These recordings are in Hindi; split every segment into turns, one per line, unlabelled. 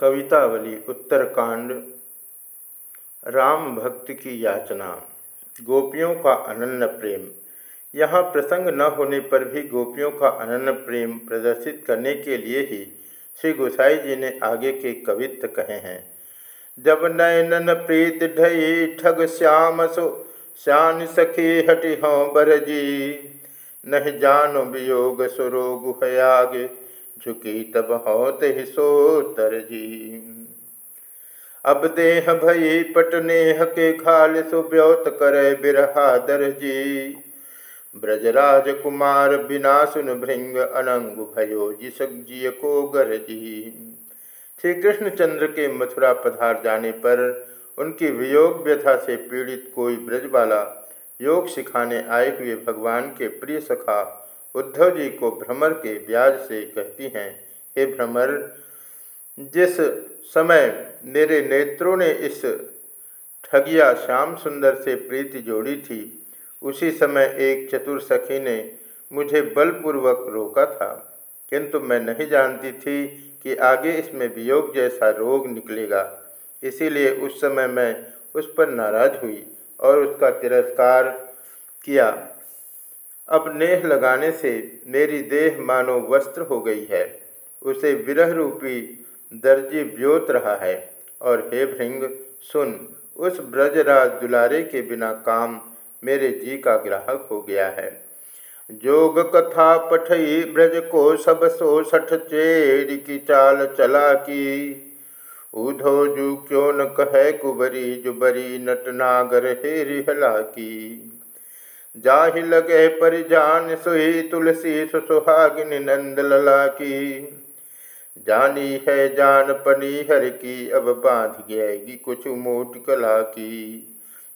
कवितावली, उत्तरकांड, राम भक्त की याचना, गोपियों का अनन्य प्रेम। यहाँ प्रसंग न होने पर भी गोपियों का अनन्य प्रेम प्रदर्शित करने के लिए ही श्री गोसाई जी ने आगे के कवित्व कहे हैं। जब नयनन प्रीत ढई ठग श्याम सो, श्यान सखी हटि हों बरजी। नहीं जानो वियोग सुरोग हयागे झुकी तब होत ही सो तरजी अब देह भई पटनेह के खाल सुब्योत करे बिरहा दरजी ब्रजराज कुमार बिना सुन भृंग अनंग भयो जिसजिय को गरजी श्री कृष्णचंद्र के मथुरा पधार जाने पर उनकी वियोग व्यथा से पीड़ित कोई ब्रजबाला योग सिखाने आए हुए भगवान के प्रिय सखा उद्धव जी को भ्रमर के ब्याज से कहती हैं, हे भ्रमर, जिस समय मेरे नेत्रों ने इस ठगिया श्याम सुंदर से प्रीति जोड़ी थी, उसी समय एक चतुर सखी ने मुझे बलपूर्वक रोका था। किंतु मैं नहीं जानती थी कि आगे इसमें वियोग जैसा रोग निकलेगा। इसीलिए उस समय मैं उस पर नाराज़ हुई और उसका तिरस्कार किया। अब नेह लगाने से मेरी देह मानो वस्त्र हो गई है। उसे विरह रूपी दर्जी व्योत रहा है। और हे भृंग, सुन, उस ब्रजराज दुलारे के बिना काम मेरे जी का ग्राहक हो गया है। जोग कथा पठई ब्रज को सब सो सठ चेर की चाल चला की। उधो जू क्यों न कहे कुबरी, जुबरी नटनागर हे रिहला की। जाहि लगे परिजान सुही तुलसी सुसुहागिन नंद लला की जानी है जान पनी हर की अब बाँध गएगी कुछ मोट कला की।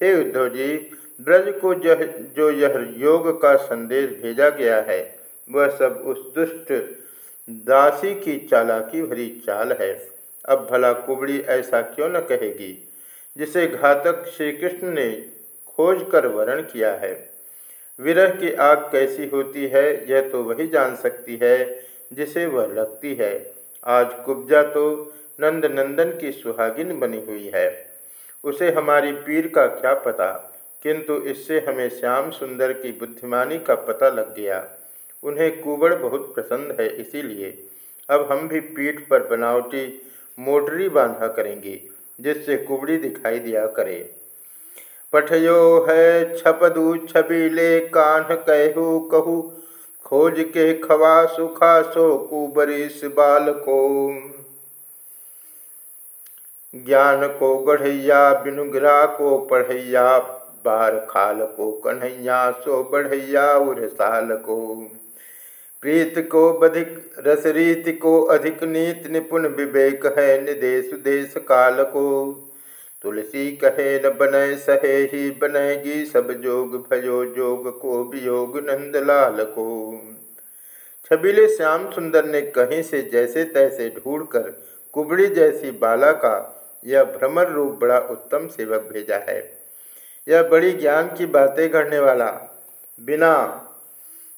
हे उद्धव जी ब्रज को जह, जो यह योग का संदेश भेजा गया है वह सब उस दुष्ट दासी की चालाकी भरी चाल है। अब भला कुबड़ी ऐसा क्यों न कहेगी जिसे घातक श्री कृष्ण ने खोज कर वर्ण किया है? विरह की आग कैसी होती है, यह तो वही जान सकती है, जिसे वह लगती है। आज कुब्जा तो नंद नंदन की सुहागिन बनी हुई है। उसे हमारी पीर का क्या पता, किंतु इससे हमें श्याम सुंदर की बुद्धिमानी का पता लग गया। उन्हें कुबड़ बहुत पसंद है, इसीलिए अब हम भी पीठ पर बनावटी मोटरी बांधा करेंगे, जिससे कुबड़ी दिखाई दिया करे। पठयो है छपदू छबीले कान्ह कहू कहू, खोज के खवा सुखा सो कुबरीस बाल को ज्ञान को गढ़ैया बिनुग्रा को पढ़ैया, बार खाल को कन्हैया, सो बढ़ैया उर साल को। प्रीत को बधिक रस रीति को अधिक नीत निपुण विवेक है, निदेश देश काल को। तुलसी कहे न बनय सहे ही बनेगी, सब जोग भयो, जोग को वियोग नंदलाल को। छबीले श्याम सुंदर ने कहीं से जैसे तैसे ढूंढकर कुबड़ी जैसी बाला का यह भ्रमर रूप बड़ा उत्तम सेवक भेजा है। यह बड़ी ज्ञान की बातें करने वाला, बिना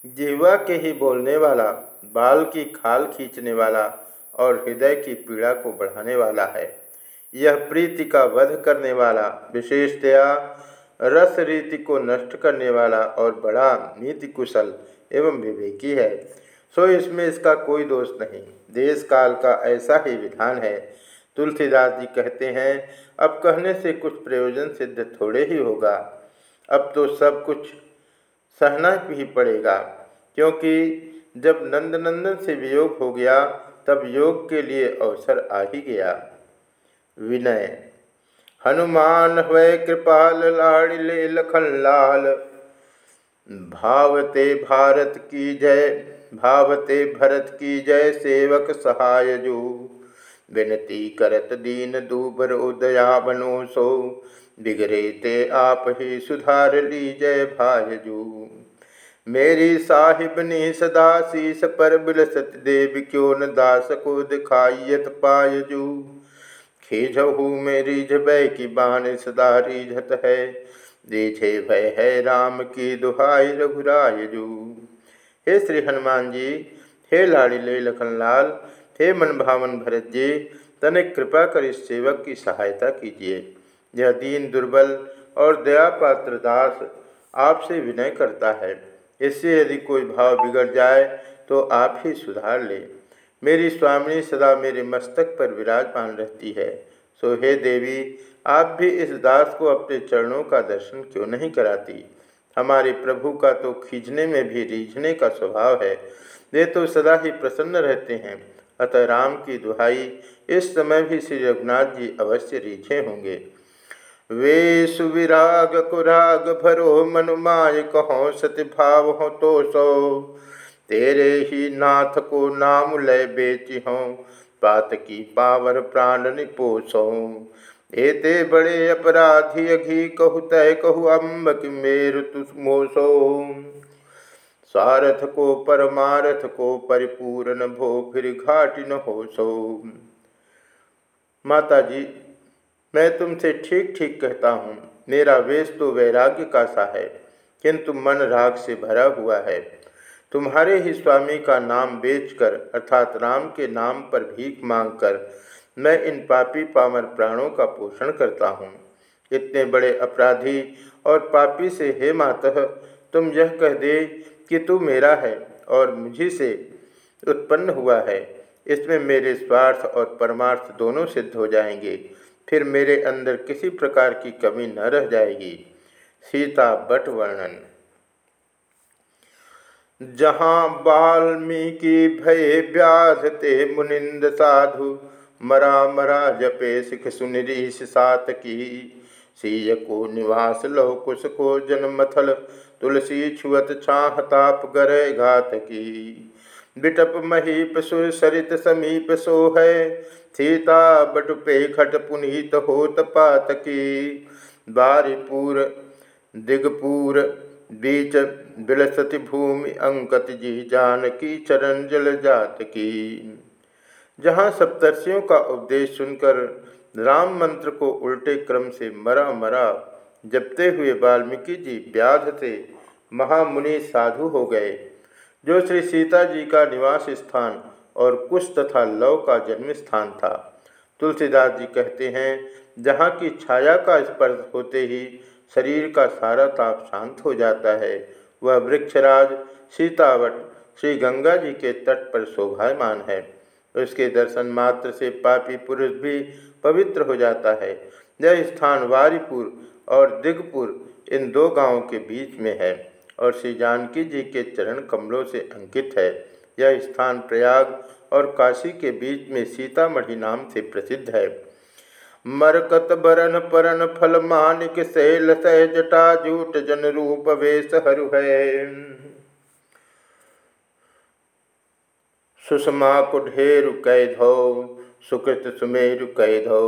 जीवा के ही बोलने वाला, बाल की खाल खींचने वाला और हृदय की पीड़ा को बढ़ाने वाला है। यह प्रीति का वध करने वाला विशेषतया रस रीति को नष्ट करने वाला और बड़ा नीति कुशल एवं विवेकी है। सो इसमें इसका कोई दोष नहीं। देश काल का ऐसा ही विधान है। तुलसीदास जी कहते हैं, अब कहने से कुछ प्रयोजन सिद्ध थोड़े ही होगा। अब तो सब कुछ सहना ही पड़ेगा, क्योंकि जब नंदनंदन से वियोग हो गया, तब योग के लिए अवसर आ ही गया। विनय। हनुमान हुए कृपाल लाड़िले लखन लाल। भावते भारत की जय, भावते भरत की जय, सेवक सहाय जो। विनती करत दीन दूबर उदया बनो सो। बिगड़े ते आप ही सुधार ली जय भाजू मेरी साहिबनी सदा शीस पर बिलसत देव, क्यों न दास को दिखाइयत पायजू खीझहू मेरी जबय की बाण सदा रिझत है। दीछे भय है राम की दुहाई रघुराय जू। हे श्री हनुमान जी, हे लाड़ी ले लखनलाल हे मन भावन भरत जी तनिक कृपा कर इस सेवक की सहायता कीजिए। यह दीन दुर्बल और दयापात्र दास आपसे विनय करता है। इससे यदि कोई भाव बिगड़ जाए तो आप ही सुधार ले। मेरी स्वामिनी सदा मेरे मस्तक पर विराजमान रहती है। सो हे देवी, आप भी इस दास को अपने चरणों का दर्शन क्यों नहीं कराती? हमारे प्रभु का तो खींचने में भी रीझने का स्वभाव है। वे तो सदा ही प्रसन्न रहते हैं। अतः राम की दुहाई, इस समय भी श्री रघुनाथ जी अवश्य रीझे होंगे। वे सुविराग कुराग भरो मनुमाय कहो सति भाव हो तो सो। तेरे ही नाथ को नाम लय बेची हो, पात की पावर प्राण निपोसो। एते बड़े अपराधी अघी कहु तय कहु अम्ब कि मेरु तुमोसो सारथ को परमारथ को परिपूर्ण भो, फिर घाटी न हो सो माता जी मैं तुमसे ठीक ठीक कहता हूँ, मेरा वेश तो वैराग्य का सा है, किंतु मन राग से भरा हुआ है। तुम्हारे ही स्वामी का नाम बेचकर, अर्थात राम के नाम पर भीख मांगकर, मैं इन पापी पामर प्राणों का पोषण करता हूँ। इतने बड़े अपराधी और पापी से हे मातः तुम यह कह दे कि तू मेरा है और मुझी से उत्पन्न हुआ है। इसमें मेरे स्वार्थ और परमार्थ दोनों सिद्ध हो जाएँगे। फिर मेरे अंदर किसी प्रकार की कमी न रह जाएगी। सीता बट वर्णन। जहाँ वाल्मीकि भय व्याध ते मुनिंद साधु, मरा मरा जपे सिख सुनिरीश सात की सीय को निवास लव कुश को जन्मथल तुलसी छुअत छाह ताप गरे घात की बिटप महीप सुर सरित समीप सो है सीता बटुपे खट पुनीत होत पात की बारिपूर, दिगपूर बीच बिलसति भूमि अंकत जी जान की चरण जल जात की जहाँ सप्तर्षियों का उपदेश सुनकर राम मंत्र को उल्टे क्रम से मरा मरा जपते हुए वाल्मीकि जी व्याध से महामुनि साधु हो गए, जो श्री सीता जी का निवास स्थान और कुश तथा लव का जन्म स्थान था। तुलसीदास जी कहते हैं, जहाँ की छाया का स्पर्श होते ही शरीर का सारा ताप शांत हो जाता है। वह वृक्षराज, सीतावट, श्री गंगा जी के तट पर शोभायमान है। उसके दर्शन मात्र से पापी पुरुष भी पवित्र हो जाता है। यह स्थान वारीपुर और दिगपुर इन दो गाँवों के बीच में है और श्री जानकी जी के चरण कमलों से अंकित है। यह स्थान प्रयाग और काशी के बीच में सीतामढ़ी नाम से प्रसिद्ध है। मरकत बरन परन फल मानिक सैल सह जटा जूट जन रूप वेश हरु है। सुषमा कुढेरु कैधो सुकृत सुमेरु कैधो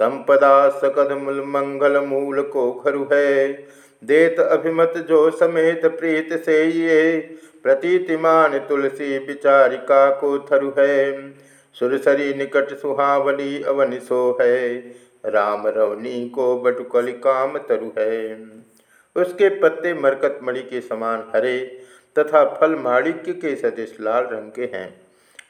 संपदा सकद मूल मंगल मूल को खरु है। देत अभिमत जो समेत प्रीत से ये प्रतीतिमान तुलसी विचारिका को थरु है। सुरसरी निकट सुहावली अवनि सो है राम रवनी को बटुकल काम तरु है। उसके पत्ते मरकत मणि के समान हरे तथा फल माणिक्य के सदृश लाल रंग के हैं।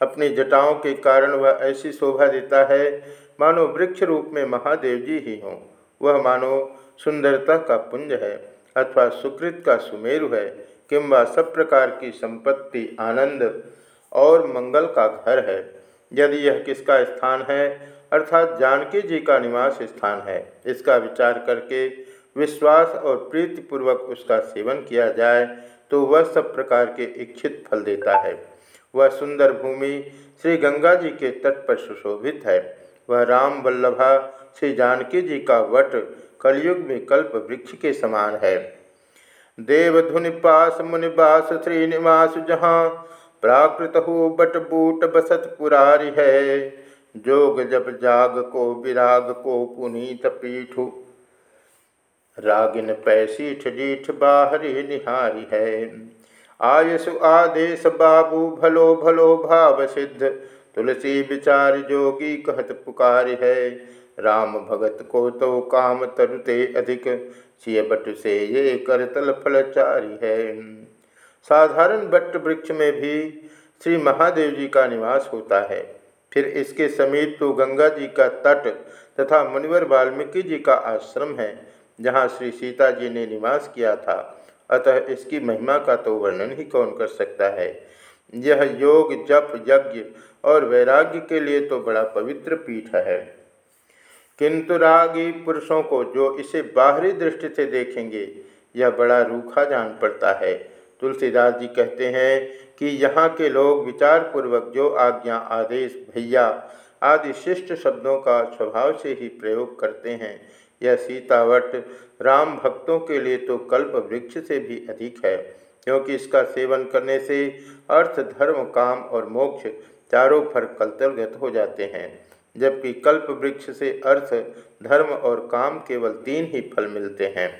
अपनी जटाओं के कारण वह ऐसी शोभा देता है, मानो वृक्ष रूप में महादेव जी ही हों। वह मानो सुंदरता का पुंज है, अथवा सुकृत का सुमेरु है, किंवा सब प्रकार की संपत्ति, आनंद और मंगल का घर है। यदि यह किसका स्थान है, अर्थात जानकी जी का निवास स्थान है, इसका विचार करके विश्वास और प्रीतिपूर्वक उसका सेवन किया जाए तो वह सब प्रकार के इच्छित फल देता है। वह सुंदर भूमि श्री गंगा जी के तट पर सुशोभित है। वह राम वल्लभा श्री जानकी जी का वट कलयुग में कल्प वृक्ष के समान है। देवधुनि पास मुनिवास श्रीनिवास जहाँ प्राकृत हो बट बूट बसत पुरारी है। जोग जब जाग को विराग को पुनीत पीठ। रागिन पैसीठ डीठ बाहरी निहारी है। आयसु आदेश बाबू भलो भलो भाव सिद्ध। तुलसी विचार जोगी कहत पुकार है। राम भगत को तो काम तरुते अधिक। सिय बट से ये करतल फलचारी है। साधारण बट वृक्ष में भी श्री महादेव जी का निवास होता है। फिर इसके समीप तो गंगा जी का तट तथा मुनिवर वाल्मीकि जी का आश्रम है, जहाँ श्री सीता जी ने निवास किया था। अतः इसकी महिमा का तो वर्णन ही कौन कर सकता है? यह योग, जप, यज्ञ और वैराग्य के लिए तो बड़ा पवित्र पीठ है। किंतु रागी पुरुषों को जो इसे बाहरी दृष्टि से देखेंगे, यह बड़ा रूखा जान पड़ता है। तुलसीदास जी कहते हैं कि यहाँ के लोग विचारपूर्वक जो आज्ञा आदेश भैया आदि शिष्ट शब्दों का स्वभाव से ही प्रयोग करते हैं, यह सीतावट राम भक्तों के लिए तो कल्प वृक्ष से भी अधिक है, क्योंकि इसका सेवन करने से अर्थ, धर्म, काम और मोक्ष चारों फर कलतलगत हो जाते हैं, जबकि कल्प वृक्ष से अर्थ, धर्म और काम केवल तीन ही फल मिलते हैं।